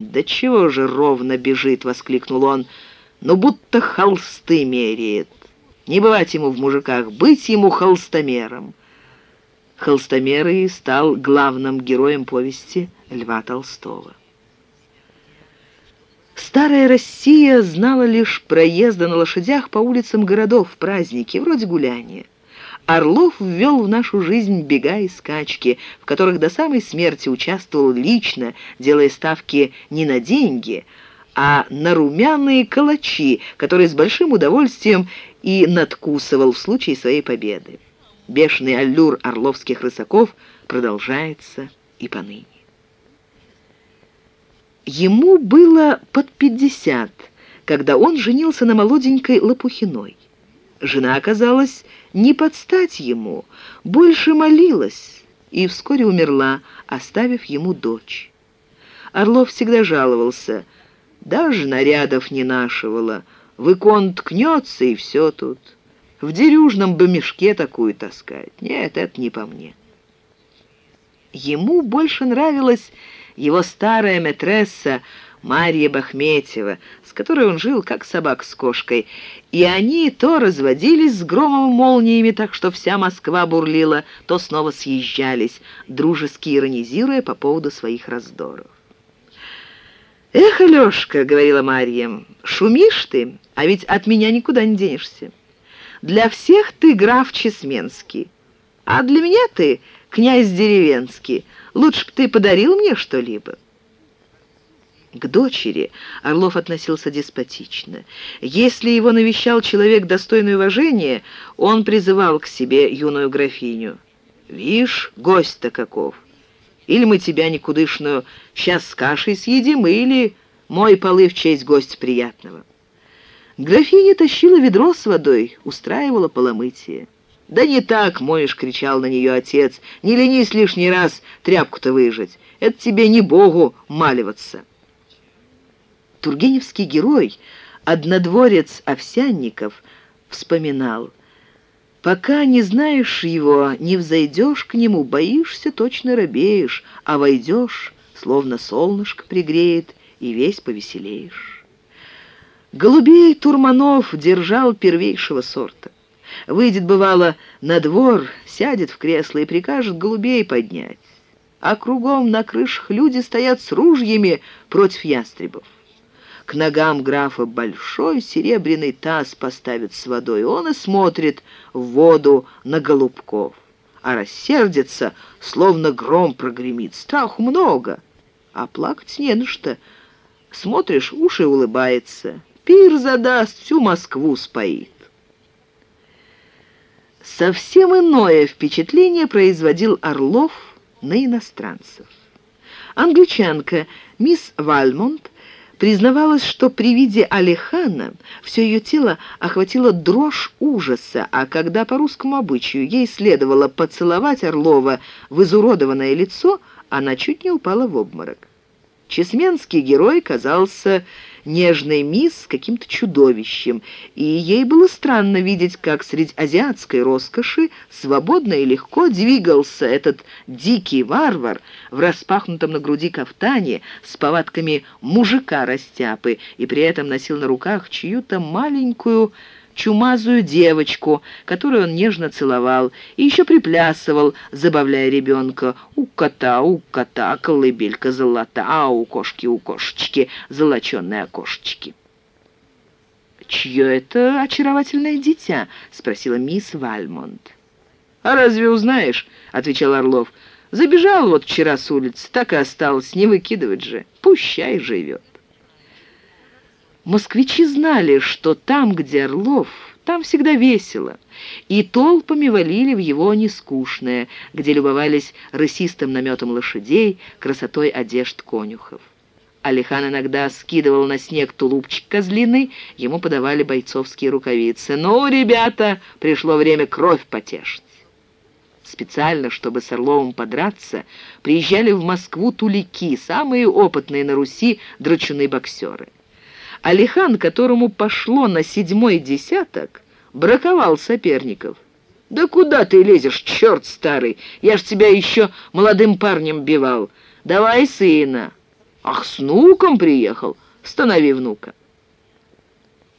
«Да чего же ровно бежит!» — воскликнул он. «Ну, будто холсты меряет. Не бывать ему в мужиках, быть ему холстомером». Холстомер стал главным героем повести Льва Толстого. Старая Россия знала лишь проезда на лошадях по улицам городов в праздники, вроде гуляния. Орлов ввел в нашу жизнь бега и скачки, в которых до самой смерти участвовал лично, делая ставки не на деньги, а на румяные калачи, которые с большим удовольствием и надкусывал в случае своей победы. Бешеный аллюр орловских рысаков продолжается и поныне. Ему было под пятьдесят, когда он женился на молоденькой Лопухиной. Жена оказалась не под стать ему, больше молилась и вскоре умерла, оставив ему дочь. Орлов всегда жаловался, даже нарядов не нашивала, в икон ткнется и все тут. В дерюжном бы такую таскать. Нет, это не по мне. Ему больше нравилась его старая метресса Марья Бахметьева, с которой он жил, как собак с кошкой, и они то разводились с громом молниями, так что вся Москва бурлила, то снова съезжались, дружески иронизируя по поводу своих раздоров. «Эх, Алешка», — говорила Марья, — «шумишь ты, а ведь от меня никуда не денешься. Для всех ты граф Чесменский, а для меня ты князь деревенский. Лучше бы ты подарил мне что-либо». К дочери Орлов относился деспотично. Если его навещал человек достойный уважения, он призывал к себе юную графиню. «Вишь, гость-то каков! Или мы тебя никудышную сейчас с кашей съедим, или мой полы в честь гостя приятного». Графиня тащила ведро с водой, устраивала поломытие. «Да не так, моешь!» — кричал на нее отец. «Не ленись лишний раз тряпку-то выжать. Это тебе не Богу маливаться». Тургеневский герой, однодворец Овсянников, вспоминал, «Пока не знаешь его, не взойдешь к нему, боишься, точно робеешь, а войдешь, словно солнышко пригреет, и весь повеселеешь». Голубей Турманов держал первейшего сорта. Выйдет, бывало, на двор, сядет в кресло и прикажет голубей поднять. А кругом на крышах люди стоят с ружьями против ястребов. К ногам графа большой серебряный таз поставит с водой. Он и смотрит в воду на голубков. А рассердится, словно гром прогремит. Страху много, а плакать не на что. Смотришь, уши улыбается. Пир задаст, всю Москву споит. Совсем иное впечатление производил Орлов на иностранцев. Англичанка мисс Вальмонт признавалась, что при виде Алихана все ее тело охватило дрожь ужаса, а когда по русскому обычаю ей следовало поцеловать Орлова в изуродованное лицо, она чуть не упала в обморок. Чесменский герой казался нежной мисс каким-то чудовищем, и ей было странно видеть, как среди азиатской роскоши свободно и легко двигался этот дикий варвар в распахнутом на груди кафтане с повадками мужика-растяпы и при этом носил на руках чью-то маленькую чумазую девочку, которую он нежно целовал, и еще приплясывал, забавляя ребенка. У кота, у кота, колыбелька золота, а у кошки, у кошечки, золоченые окошечки. «Чье это очаровательное дитя?» — спросила мисс Вальмонт. «А разве узнаешь?» — отвечал Орлов. «Забежал вот вчера с улицы, так и осталось, не выкидывать же. Пущай живет». Москвичи знали, что там, где Орлов, там всегда весело, и толпами валили в его нескучное, где любовались рысистым наметом лошадей, красотой одежд конюхов. Алихан иногда скидывал на снег тулупчик козлиный, ему подавали бойцовские рукавицы. «Ну, ребята, пришло время кровь потешить». Специально, чтобы с Орловым подраться, приезжали в Москву тулики, самые опытные на Руси драчуны-боксеры. Алихан, которому пошло на седьмой десяток, браковал соперников. «Да куда ты лезешь, черт старый? Я ж тебя еще молодым парнем бивал. Давай, сына!» Ах, с внуком приехал. Станови внука.